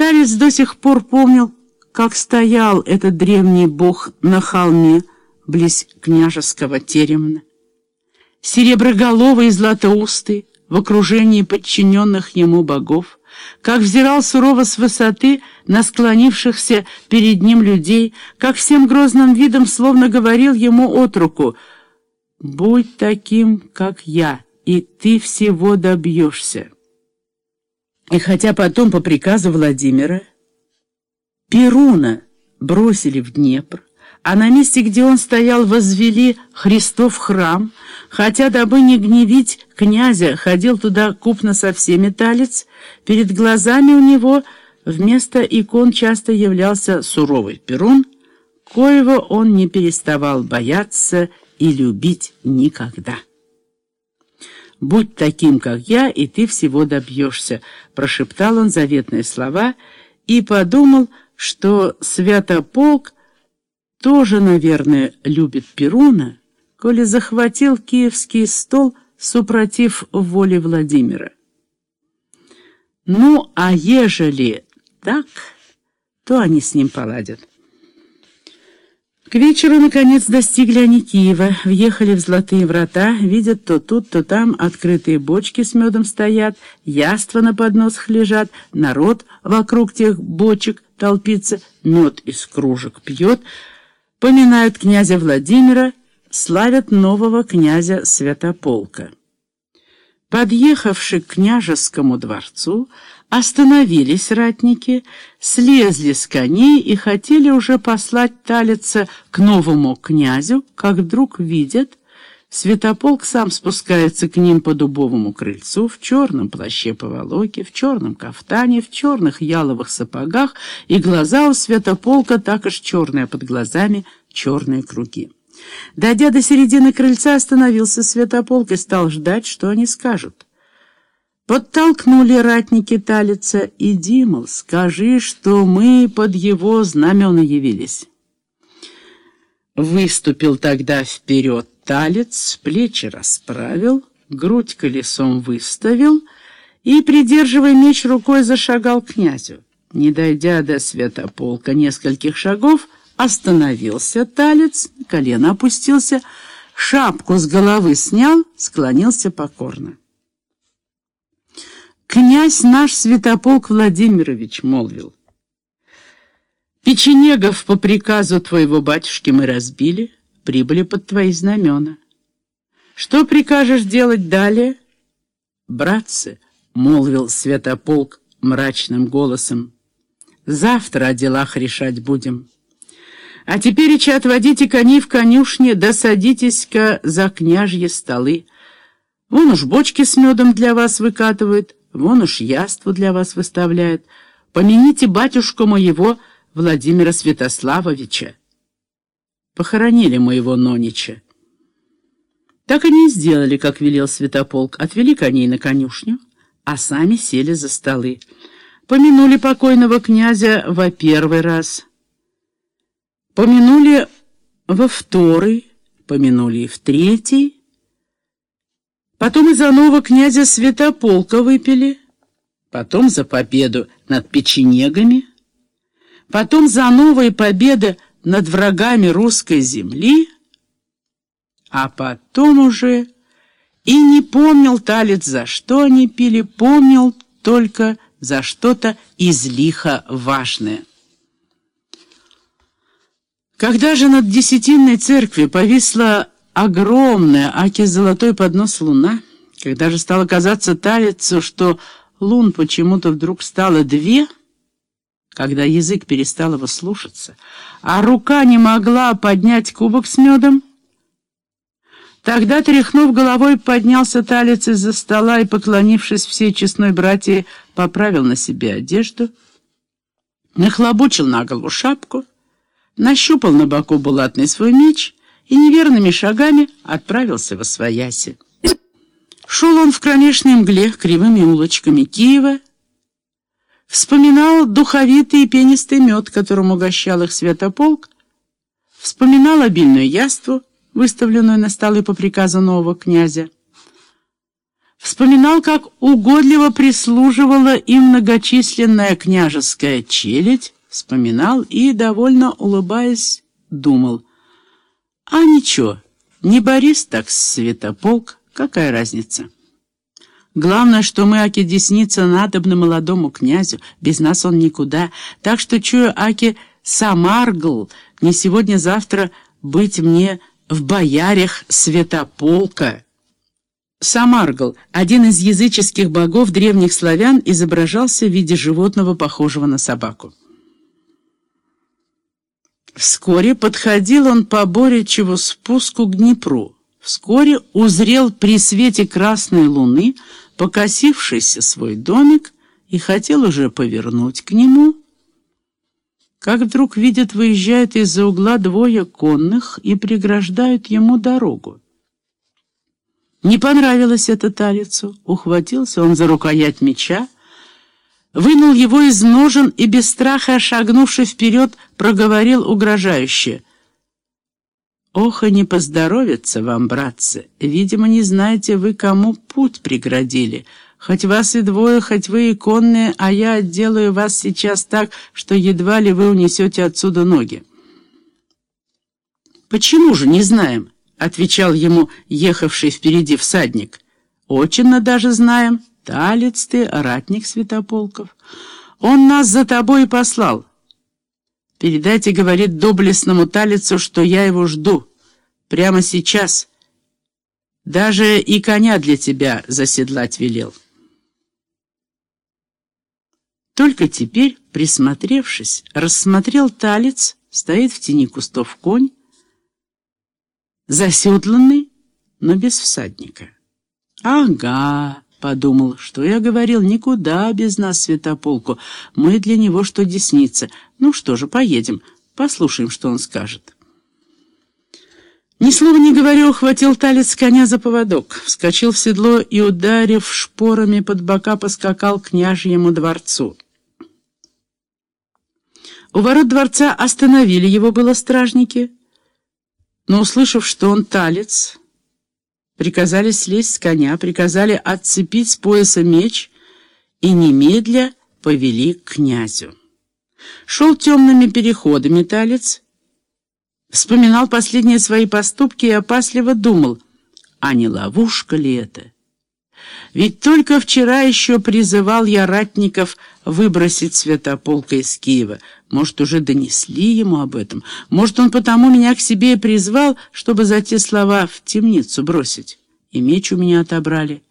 Старец до сих пор помнил, как стоял этот древний бог на холме близ княжеского теремна. Сереброголовый и златоустый в окружении подчиненных ему богов, как взирал сурово с высоты на склонившихся перед ним людей, как всем грозным видом словно говорил ему от руку «Будь таким, как я, и ты всего добьешься». И хотя потом по приказу Владимира Перуна бросили в Днепр, а на месте, где он стоял, возвели Христов храм, хотя, дабы не гневить князя, ходил туда купно со всеми талец, перед глазами у него вместо икон часто являлся суровый Перун, коего он не переставал бояться и любить никогда. «Будь таким, как я, и ты всего добьешься», — прошептал он заветные слова и подумал, что Святополк тоже, наверное, любит Перуна, коли захватил киевский стол, супротив воли Владимира. Ну, а ежели так, то они с ним поладят. К вечеру, наконец, достигли они Киева, въехали в Золотые врата, видят, то тут, то там открытые бочки с медом стоят, яства на подносах лежат, народ вокруг тех бочек толпится, мед из кружек пьет, поминают князя Владимира, славят нового князя Святополка. Подъехавши к княжескому дворцу, Остановились ратники, слезли с коней и хотели уже послать талица к новому князю, как вдруг видят, Святополк сам спускается к ним по дубовому крыльцу в черном плаще поволоке, в черном кафтане, в черных яловых сапогах, и глаза у Святополка так уж черные, а под глазами черные круги. Дойдя до середины крыльца, остановился Святополк и стал ждать, что они скажут. Подтолкнули ратники Талица, иди, мол, скажи, что мы под его знамена явились. Выступил тогда вперед Талец, плечи расправил, грудь колесом выставил и, придерживая меч рукой, зашагал к князю. Не дойдя до святополка нескольких шагов, остановился Талец, колено опустился, шапку с головы снял, склонился покорно. «Князь наш Святополк Владимирович», — молвил. «Печенегов по приказу твоего батюшки мы разбили, прибыли под твои знамена. Что прикажешь делать далее?» «Братцы», — молвил Святополк мрачным голосом, — «завтра о делах решать будем. А теперь, че отводите коней в конюшне, да садитесь-ка за княжьи столы. Вон уж бочки с медом для вас выкатывают». Вон уж яство для вас выставляет. Помяните батюшку моего Владимира Святославовича. Похоронили моего Нонича. Так они и сделали, как велел Святополк. Отвели коней на конюшню, а сами сели за столы. Помянули покойного князя во первый раз. Помянули во вторый, помянули и в третий, Потом и за нового князя Святополка выпили, потом за победу над печенегами, потом за новые победы над врагами русской земли, а потом уже и не помнил талец, за что они пили, помнил только за что-то излихо важное. Когда же над Десятинной церковью повисла огромная, аки золотой поднос луна, когда же стало казаться Талицу, что лун почему-то вдруг стало две, когда язык перестал его слушаться, а рука не могла поднять кубок с медом, Тогда, тряхнув головой, поднялся талец из-за стола и, поклонившись всей честной братье, поправил на себе одежду, нахлобучил на голову шапку, нащупал на боку булатный свой меч и неверными шагами отправился во свояси. Шел он в кромешной мгле кривыми улочками Киева, вспоминал духовитый и пенистый мед, которым угощал их святополк, вспоминал обильную яству, выставленную на столы по приказу нового князя, Вспоминал, как угодливо прислуживала им многочисленная княжеская челядь, вспоминал и, довольно улыбаясь, думал, «А ничего, не Борис, так Святополк, какая разница?» Главное, что мы, Аки, десница надобны молодому князю, без нас он никуда. Так что, чую, Аки, Самаргл, не сегодня-завтра быть мне в боярях Святополка». Самаргл, один из языческих богов древних славян, изображался в виде животного, похожего на собаку. Вскоре подходил он по Боричеву спуску к Днепру. Вскоре узрел при свете красной луны покосившийся свой домик и хотел уже повернуть к нему, как вдруг видит, выезжают из-за угла двое конных и преграждают ему дорогу. Не понравилось это Талицу, ухватился он за рукоять меча, вынул его из ножен и без страха, шагнувший вперед, проговорил угрожающе. «Ох, и не поздоровится вам, братцы! Видимо, не знаете вы, кому путь преградили. Хоть вас и двое, хоть вы и конные, а я отделаю вас сейчас так, что едва ли вы унесете отсюда ноги». «Почему же не знаем?» — отвечал ему ехавший впереди всадник. «Очень даже знаем». Талец ты, ратник Святополков. Он нас за тобой и послал. Передайте, говорит, доблестному Талицу, что я его жду. Прямо сейчас. Даже и коня для тебя заседлать велел. Только теперь, присмотревшись, рассмотрел Талец, стоит в тени кустов конь, заседланный, но без всадника. Ага. Подумал, что я говорил, никуда без нас святополку. Мы для него что десница. Ну что же, поедем, послушаем, что он скажет. Ни слова не говоря, ухватил талец коня за поводок, вскочил в седло и, ударив шпорами под бока, поскакал к княжьему дворцу. У ворот дворца остановили его было стражники, но, услышав, что он талец, приказали слезть с коня, приказали отцепить с пояса меч и немедля повели к князю. Шел темными переходами талец, вспоминал последние свои поступки и опасливо думал, а не ловушка ли это? Ведь только вчера еще призывал я ратников выбросить Святополка из Киева. Может, уже донесли ему об этом. Может, он потому меня к себе и призвал, чтобы за те слова в темницу бросить. И меч у меня отобрали.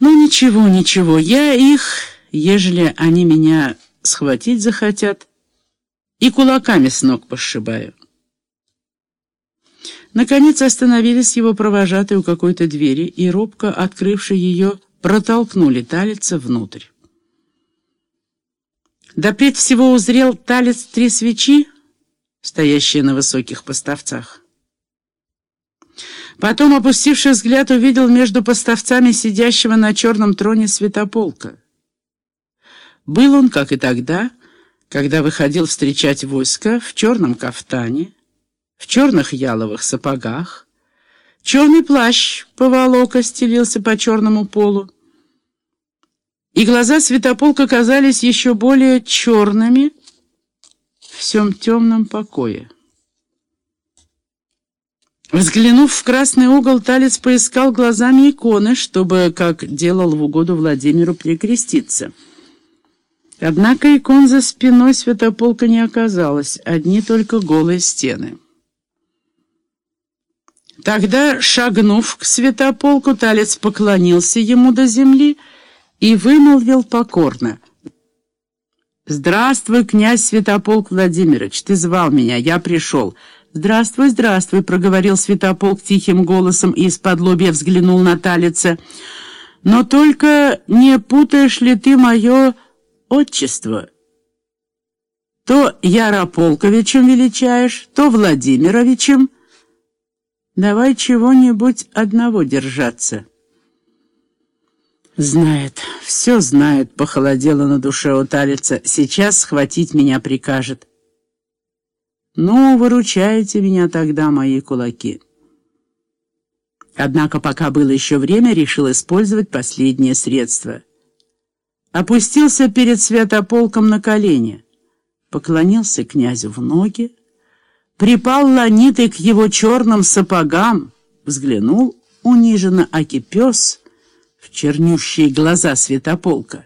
Ну, ничего, ничего, я их, ежели они меня схватить захотят, и кулаками с ног пошибаю. Наконец остановились его провожатые у какой-то двери, и, робко открывший ее, протолкнули талица внутрь. Допред всего узрел талец три свечи, стоящие на высоких поставцах. Потом, опустивший взгляд, увидел между поставцами сидящего на черном троне святополка. Был он, как и тогда, когда выходил встречать войско в черном кафтане, в черных яловых сапогах. Черный плащ поволока стелился по черному полу. И глаза святополка казались еще более черными в всем темном покое. Взглянув в красный угол, Талец поискал глазами иконы, чтобы, как делал в угоду Владимиру, перекреститься. Однако икон за спиной святополка не оказалось, одни только голые стены. Тогда, шагнув к святополку, Талец поклонился ему до земли и вымолвил покорно. «Здравствуй, князь Святополк Владимирович, ты звал меня, я пришел». «Здравствуй, здравствуй», — проговорил Святополк тихим голосом и из-под лобья взглянул на Талица. «Но только не путаешь ли ты мое отчество?» То Ярополковичем величаешь, то Владимировичем. Давай чего-нибудь одного держаться. Знает, все знает, похолодело на душе у. Сейчас схватить меня прикажет. Ну, выручайте меня тогда, мои кулаки. Однако, пока было еще время, решил использовать последнее средство. Опустился перед святополком на колени, поклонился князю в ноги, припал ланитой к его черным сапогам, взглянул униженно аки пес в чернющие глаза святополка